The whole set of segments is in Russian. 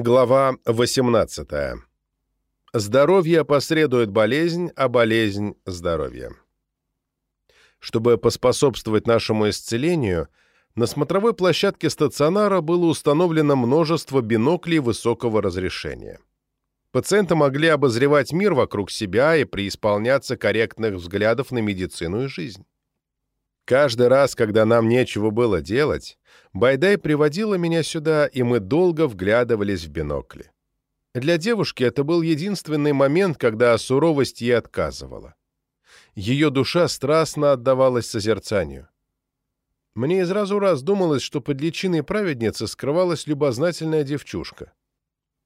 Глава 18. Здоровье посредует болезнь, а болезнь – здоровье. Чтобы поспособствовать нашему исцелению, на смотровой площадке стационара было установлено множество биноклей высокого разрешения. Пациенты могли обозревать мир вокруг себя и преисполняться корректных взглядов на медицину и жизнь. Каждый раз, когда нам нечего было делать, Байдай приводила меня сюда, и мы долго вглядывались в бинокли. Для девушки это был единственный момент, когда суровость ей отказывала. Ее душа страстно отдавалась созерцанию. Мне из разу раз думалось, что под личиной праведницы скрывалась любознательная девчушка.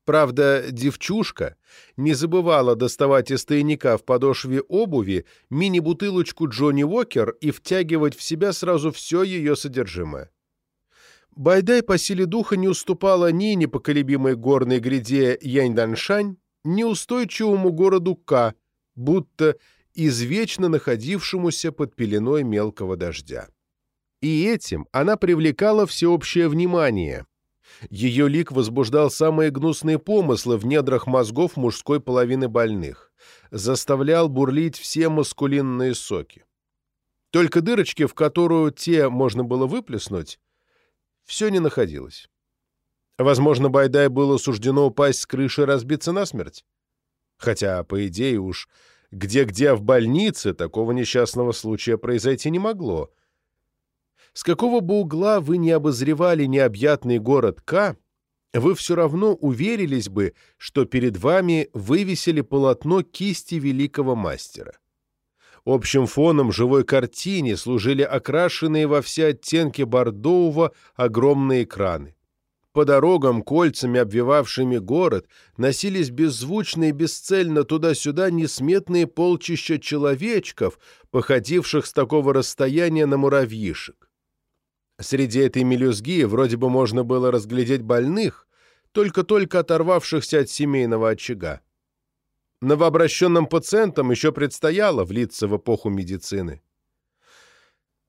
Правда, девчушка не забывала доставать из тайника в подошве обуви мини-бутылочку Джонни Уокер и втягивать в себя сразу все ее содержимое. Байдай по силе духа не уступала ни непоколебимой горной гряде Яньданшань, ни устойчивому городу К, будто извечно находившемуся под пеленой мелкого дождя. И этим она привлекала всеобщее внимание, ее лик возбуждал самые гнусные помыслы в недрах мозгов мужской половины больных, заставлял бурлить все маскулинные соки. Только дырочки, в которую те можно было выплеснуть, все не находилось. Возможно, Байдай было суждено упасть с крыши и разбиться насмерть. Хотя, по идее, уж где-где в больнице такого несчастного случая произойти не могло — с какого бы угла вы не обозревали необъятный город К, вы все равно уверились бы, что перед вами вывесили полотно кисти великого мастера. Общим фоном живой картине служили окрашенные во все оттенки бордового огромные экраны. По дорогам, кольцами обвивавшими город, носились беззвучно и бесцельно туда-сюда несметные полчища человечков, походивших с такого расстояния на муравьишек. Среди этой мелюзги вроде бы можно было разглядеть больных, только-только оторвавшихся от семейного очага. Новообращенным пациентам еще предстояло влиться в эпоху медицины.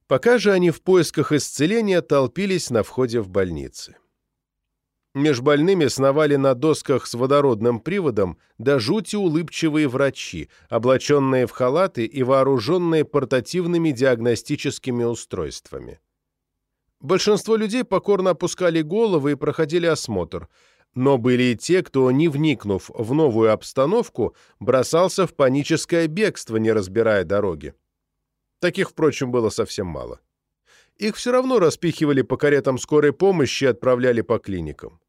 Пока же они в поисках исцеления толпились на входе в больницы. Меж больными сновали на досках с водородным приводом до жути улыбчивые врачи, облаченные в халаты и вооруженные портативными диагностическими устройствами. Большинство людей покорно опускали головы и проходили осмотр, но были и те, кто, не вникнув в новую обстановку, бросался в паническое бегство, не разбирая дороги. Таких, впрочем, было совсем мало. Их все равно распихивали по каретам скорой помощи и отправляли по клиникам.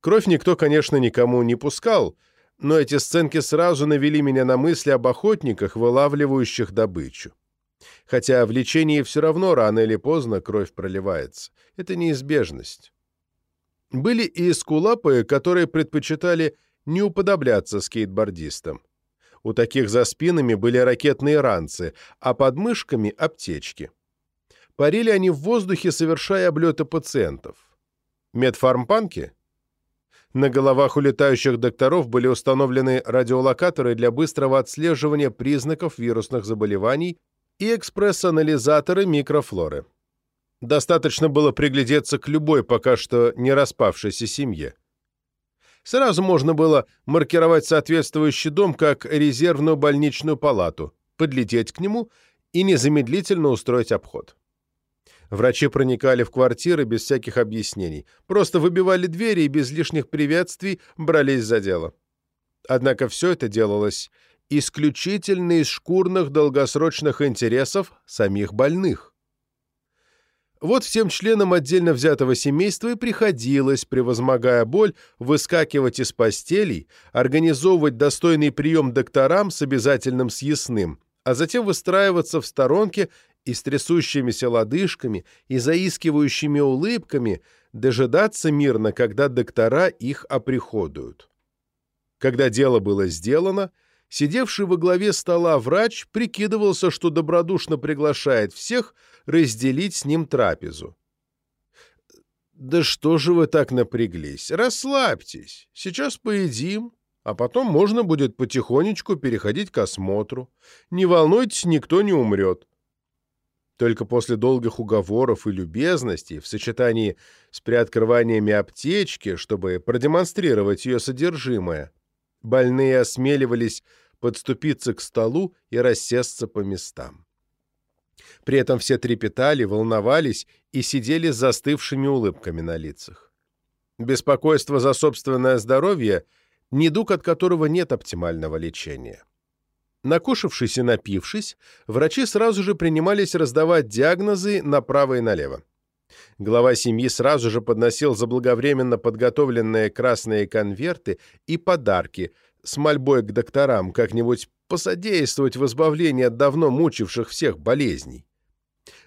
Кровь никто, конечно, никому не пускал, но эти сценки сразу навели меня на мысли об охотниках, вылавливающих добычу. Хотя в лечении все равно рано или поздно кровь проливается. Это неизбежность. Были и эскулапы, которые предпочитали не уподобляться скейтбордистам. У таких за спинами были ракетные ранцы, а под мышками — аптечки. Парили они в воздухе, совершая облеты пациентов. Медфармпанки? На головах улетающих докторов были установлены радиолокаторы для быстрого отслеживания признаков вирусных заболеваний и экспресс-анализаторы микрофлоры. Достаточно было приглядеться к любой пока что не распавшейся семье. Сразу можно было маркировать соответствующий дом как резервную больничную палату, подлететь к нему и незамедлительно устроить обход. Врачи проникали в квартиры без всяких объяснений, просто выбивали двери и без лишних приветствий брались за дело. Однако все это делалось исключительно из шкурных долгосрочных интересов самих больных. Вот всем членам отдельно взятого семейства и приходилось, превозмогая боль, выскакивать из постелей, организовывать достойный прием докторам с обязательным съестным, а затем выстраиваться в сторонке и с трясущимися лодыжками и заискивающими улыбками дожидаться мирно, когда доктора их оприходуют. Когда дело было сделано – Сидевший во главе стола врач прикидывался, что добродушно приглашает всех разделить с ним трапезу. «Да что же вы так напряглись? Расслабьтесь. Сейчас поедим, а потом можно будет потихонечку переходить к осмотру. Не волнуйтесь, никто не умрет». Только после долгих уговоров и любезностей, в сочетании с приоткрываниями аптечки, чтобы продемонстрировать ее содержимое, больные осмеливались подступиться к столу и рассесться по местам. При этом все трепетали, волновались и сидели с застывшими улыбками на лицах. Беспокойство за собственное здоровье – недуг, от которого нет оптимального лечения. Накушавшись и напившись, врачи сразу же принимались раздавать диагнозы направо и налево. Глава семьи сразу же подносил заблаговременно подготовленные красные конверты и подарки с мольбой к докторам как-нибудь посодействовать в избавлении от давно мучивших всех болезней.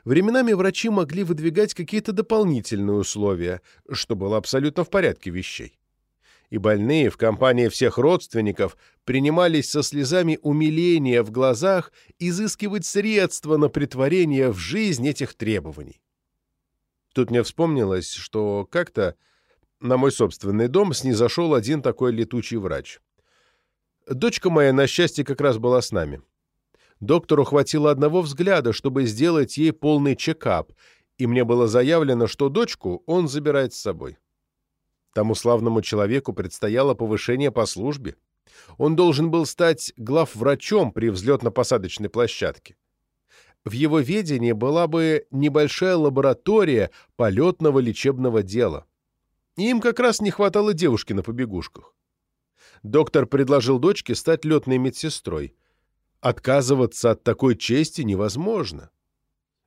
Временами врачи могли выдвигать какие-то дополнительные условия, что было абсолютно в порядке вещей и больные в компании всех родственников принимались со слезами умиления в глазах изыскивать средства на притворение в жизнь этих требований. Тут мне вспомнилось, что как-то на мой собственный дом снизошел один такой летучий врач. Дочка моя, на счастье, как раз была с нами. Доктору хватило одного взгляда, чтобы сделать ей полный чекап, и мне было заявлено, что дочку он забирает с собой. Тому славному человеку предстояло повышение по службе. Он должен был стать главврачом при взлетно-посадочной площадке. В его ведении была бы небольшая лаборатория полетного лечебного дела. И им как раз не хватало девушки на побегушках. Доктор предложил дочке стать летной медсестрой. Отказываться от такой чести невозможно.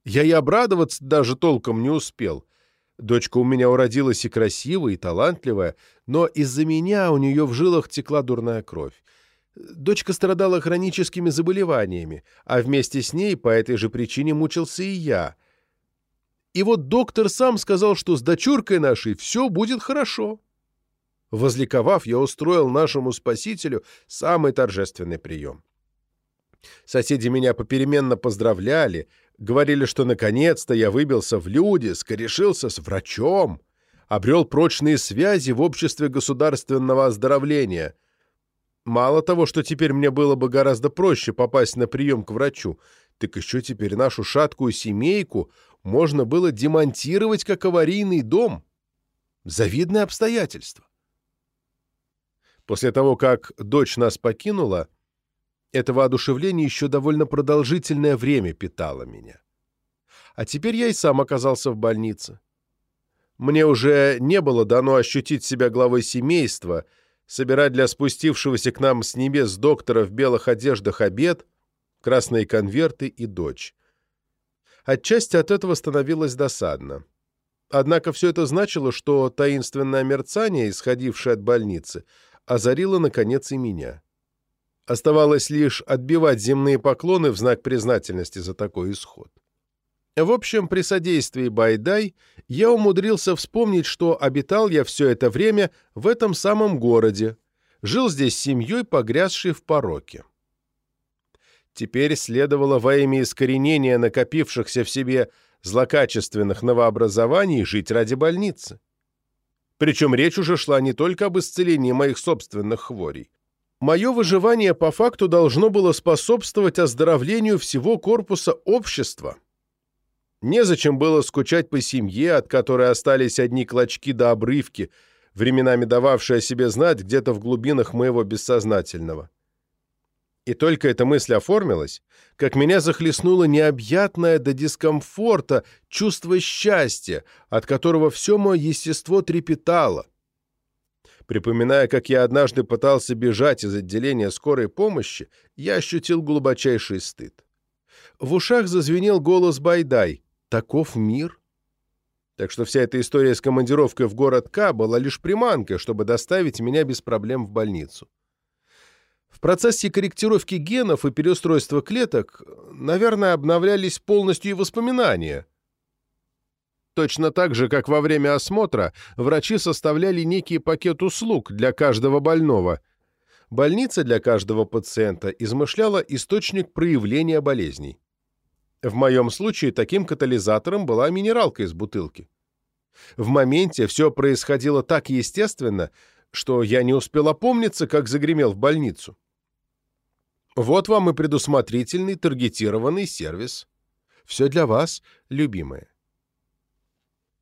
Я и обрадоваться даже толком не успел — Дочка у меня уродилась и красивая, и талантливая, но из-за меня у нее в жилах текла дурная кровь. Дочка страдала хроническими заболеваниями, а вместе с ней по этой же причине мучился и я. И вот доктор сам сказал, что с дочуркой нашей все будет хорошо. Возликовав, я устроил нашему спасителю самый торжественный прием. Соседи меня попеременно поздравляли, Говорили, что наконец-то я выбился в люди, скорешился с врачом, обрел прочные связи в обществе государственного оздоровления. Мало того, что теперь мне было бы гораздо проще попасть на прием к врачу, так еще теперь нашу шаткую семейку можно было демонтировать как аварийный дом. Завидное обстоятельство. После того, как дочь нас покинула, это воодушевление еще довольно продолжительное время питало меня. А теперь я и сам оказался в больнице. Мне уже не было дано ощутить себя главой семейства, собирать для спустившегося к нам с небес доктора в белых одеждах обед, красные конверты и дочь. Отчасти от этого становилось досадно. Однако все это значило, что таинственное мерцание, исходившее от больницы, озарило, наконец, и меня. Оставалось лишь отбивать земные поклоны в знак признательности за такой исход. В общем, при содействии Байдай я умудрился вспомнить, что обитал я все это время в этом самом городе, жил здесь с семьей, погрязшей в пороке. Теперь следовало во имя искоренения накопившихся в себе злокачественных новообразований жить ради больницы. Причем речь уже шла не только об исцелении моих собственных хворей, Мое выживание по факту должно было способствовать оздоровлению всего корпуса общества. Незачем было скучать по семье, от которой остались одни клочки до обрывки, временами дававшие о себе знать где-то в глубинах моего бессознательного. И только эта мысль оформилась, как меня захлестнуло необъятное до дискомфорта чувство счастья, от которого все мое естество трепетало — Припоминая, как я однажды пытался бежать из отделения скорой помощи, я ощутил глубочайший стыд. В ушах зазвенел голос Байдай «Таков мир?» Так что вся эта история с командировкой в город К была лишь приманкой, чтобы доставить меня без проблем в больницу. В процессе корректировки генов и переустройства клеток, наверное, обновлялись полностью и воспоминания — Точно так же, как во время осмотра, врачи составляли некий пакет услуг для каждого больного. Больница для каждого пациента измышляла источник проявления болезней. В моем случае таким катализатором была минералка из бутылки. В моменте все происходило так естественно, что я не успел опомниться, как загремел в больницу. Вот вам и предусмотрительный таргетированный сервис. Все для вас, любимые.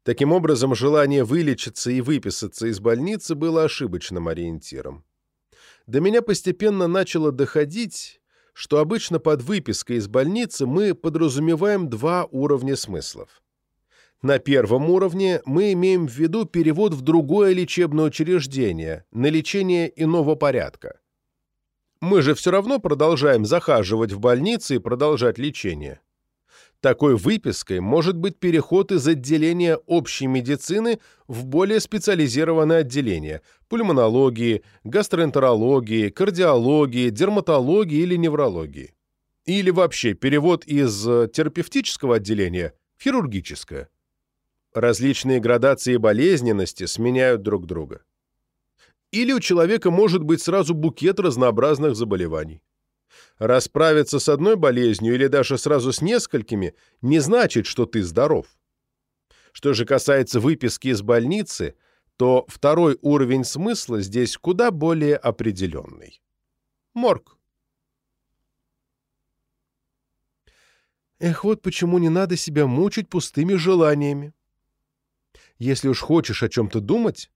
Таким образом, желание вылечиться и выписаться из больницы было ошибочным ориентиром. До меня постепенно начало доходить, что обычно под выпиской из больницы мы подразумеваем два уровня смыслов. На первом уровне мы имеем в виду перевод в другое лечебное учреждение, на лечение иного порядка. Мы же все равно продолжаем захаживать в больницы и продолжать лечение. Такой выпиской может быть переход из отделения общей медицины в более специализированное отделение – пульмонологии, гастроэнтерологии, кардиологии, дерматологии или неврологии. Или вообще перевод из э, терапевтического отделения в хирургическое. Различные градации болезненности сменяют друг друга. Или у человека может быть сразу букет разнообразных заболеваний. Расправиться с одной болезнью или даже сразу с несколькими не значит, что ты здоров. Что же касается выписки из больницы, то второй уровень смысла здесь куда более определенный. Морг. Эх, вот почему не надо себя мучить пустыми желаниями. Если уж хочешь о чем-то думать,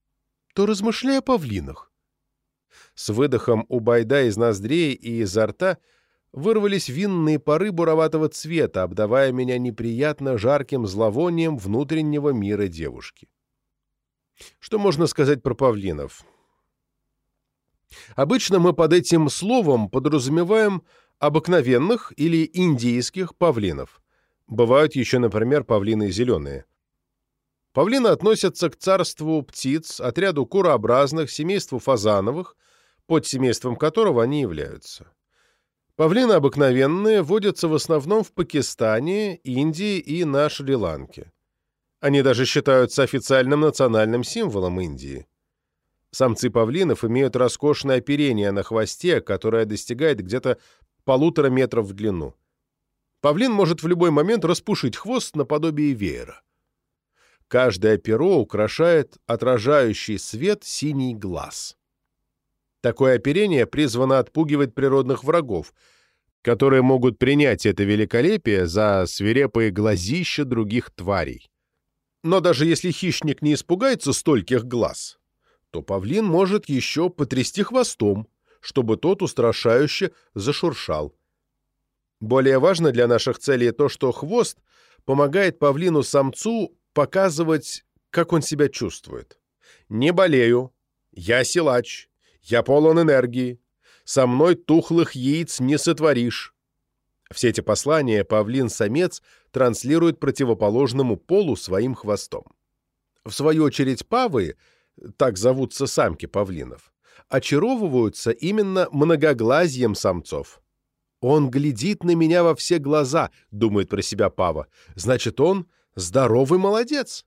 то размышляй о павлинах. С выдохом у Байда из ноздрей и изо рта вырвались винные пары буроватого цвета, обдавая меня неприятно жарким зловонием внутреннего мира девушки. Что можно сказать про павлинов? Обычно мы под этим словом подразумеваем обыкновенных или индийских павлинов. Бывают еще, например, павлины зеленые. Павлины относятся к царству птиц, отряду курообразных, семейству фазановых – подсемейством которого они являются. Павлины обыкновенные водятся в основном в Пакистане, Индии и на Шри-Ланке. Они даже считаются официальным национальным символом Индии. Самцы павлинов имеют роскошное оперение на хвосте, которое достигает где-то полутора метров в длину. Павлин может в любой момент распушить хвост наподобие веера. Каждое перо украшает отражающий свет синий глаз. Такое оперение призвано отпугивать природных врагов, которые могут принять это великолепие за свирепые глазища других тварей. Но даже если хищник не испугается стольких глаз, то павлин может еще потрясти хвостом, чтобы тот устрашающе зашуршал. Более важно для наших целей то, что хвост помогает павлину-самцу показывать, как он себя чувствует. «Не болею. Я силач. Я полон энергии. Со мной тухлых яиц не сотворишь. Все эти послания павлин-самец транслирует противоположному полу своим хвостом. В свою очередь павы, так зовутся самки павлинов, очаровываются именно многоглазием самцов. «Он глядит на меня во все глаза», — думает про себя пава. «Значит, он здоровый молодец.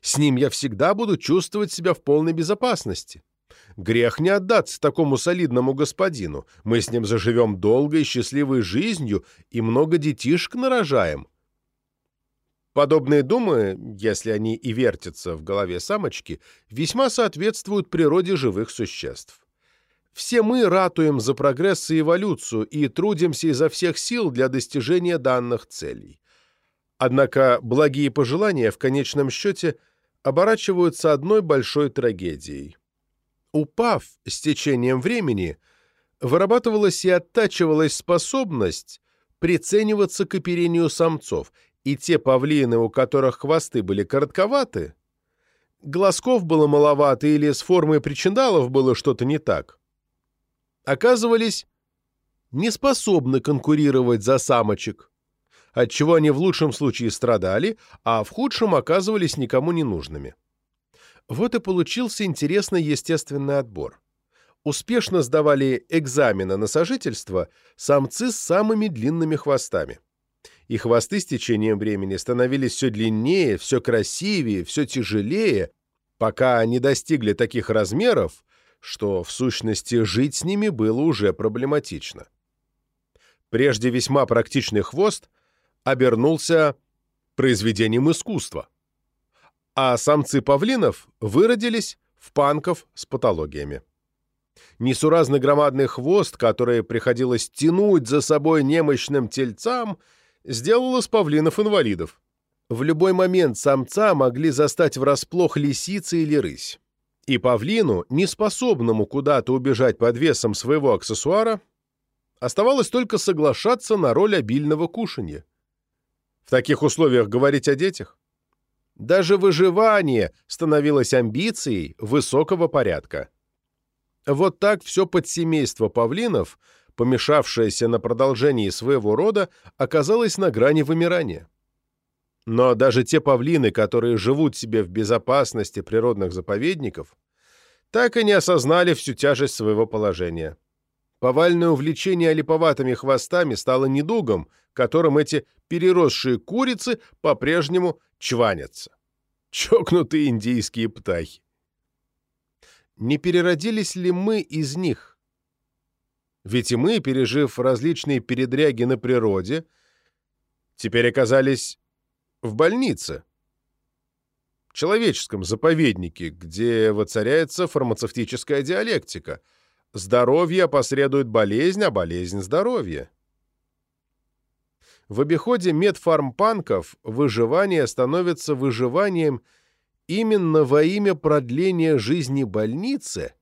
С ним я всегда буду чувствовать себя в полной безопасности». Грех не отдаться такому солидному господину. Мы с ним заживем долгой счастливой жизнью и много детишек нарожаем. Подобные думы, если они и вертятся в голове самочки, весьма соответствуют природе живых существ. Все мы ратуем за прогресс и эволюцию и трудимся изо всех сил для достижения данных целей. Однако благие пожелания в конечном счете оборачиваются одной большой трагедией. Упав с течением времени, вырабатывалась и оттачивалась способность прицениваться к оперению самцов, и те павлины, у которых хвосты были коротковаты, глазков было маловато или с формой причиндалов было что-то не так, оказывались неспособны конкурировать за самочек, отчего они в лучшем случае страдали, а в худшем оказывались никому не нужными. Вот и получился интересный естественный отбор. Успешно сдавали экзамены на сожительство самцы с самыми длинными хвостами. И хвосты с течением времени становились все длиннее, все красивее, все тяжелее, пока не достигли таких размеров, что, в сущности, жить с ними было уже проблематично. Прежде весьма практичный хвост обернулся произведением искусства а самцы павлинов выродились в панков с патологиями. Несуразный громадный хвост, который приходилось тянуть за собой немощным тельцам, сделал из павлинов инвалидов. В любой момент самца могли застать врасплох лисица или рысь. И павлину, неспособному куда-то убежать под весом своего аксессуара, оставалось только соглашаться на роль обильного кушанья. В таких условиях говорить о детях? Даже выживание становилось амбицией высокого порядка. Вот так все подсемейство павлинов, помешавшееся на продолжении своего рода, оказалось на грани вымирания. Но даже те павлины, которые живут себе в безопасности природных заповедников, так и не осознали всю тяжесть своего положения. Повальное увлечение олиповатыми хвостами стало недугом, которым эти переросшие курицы по-прежнему чванятся. Чокнутые индийские птахи. Не переродились ли мы из них? Ведь и мы, пережив различные передряги на природе, теперь оказались в больнице, человеческом заповеднике, где воцаряется фармацевтическая диалектика — Здоровье опосредует болезнь, а болезнь – здоровье. В обиходе медфармпанков выживание становится выживанием именно во имя продления жизни больницы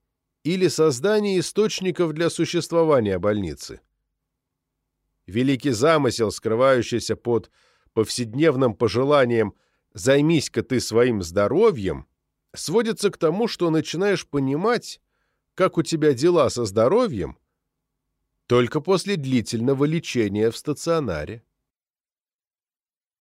или создания источников для существования больницы. Великий замысел, скрывающийся под повседневным пожеланием «займись-ка ты своим здоровьем», сводится к тому, что начинаешь понимать, как у тебя дела со здоровьем, только после длительного лечения в стационаре.